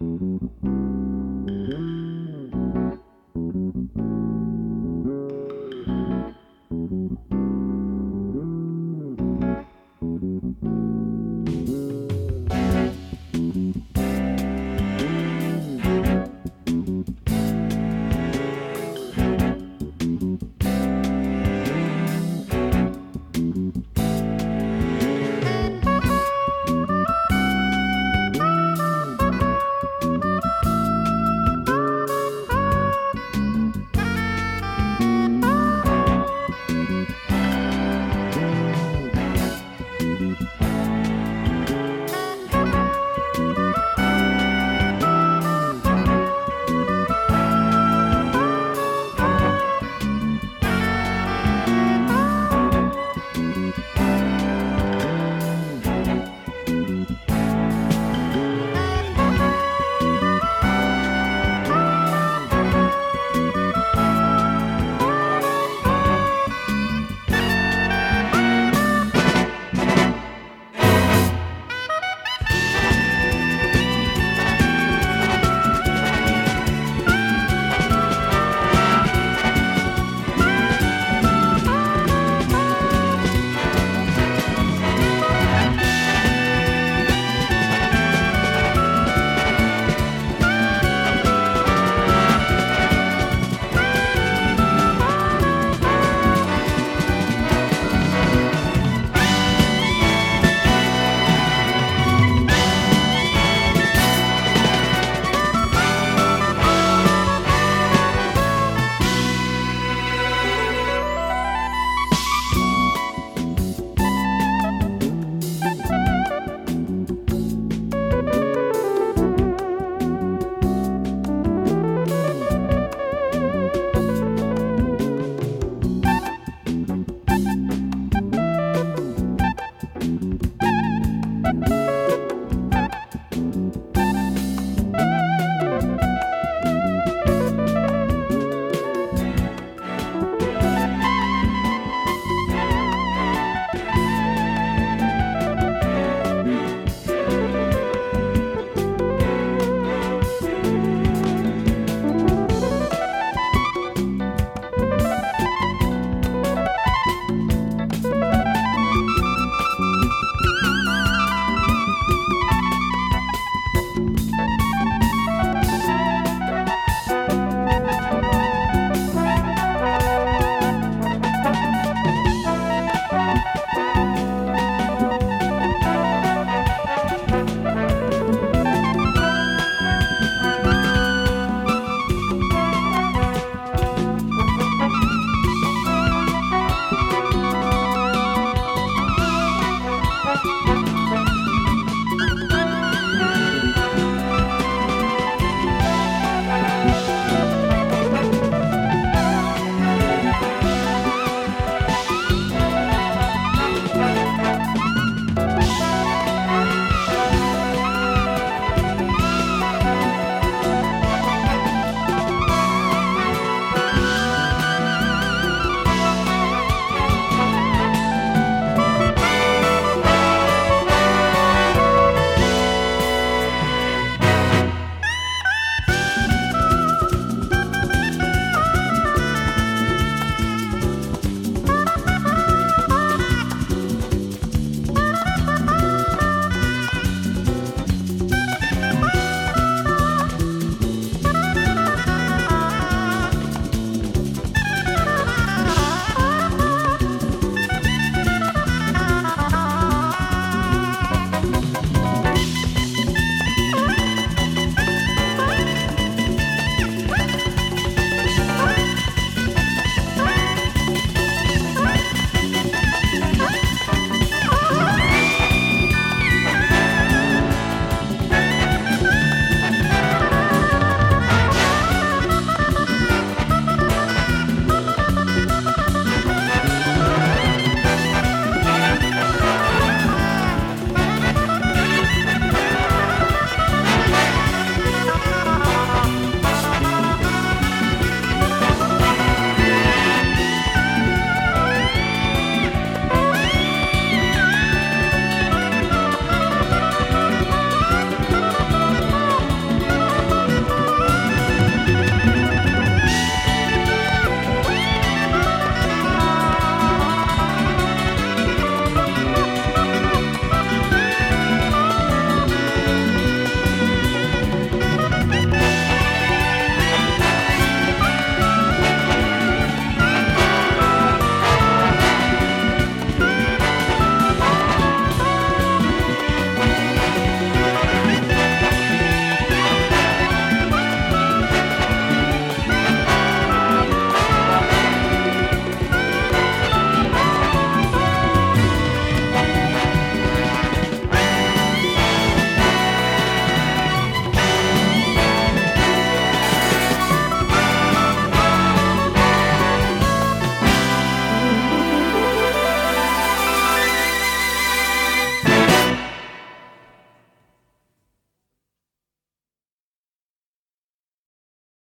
Mm-hmm.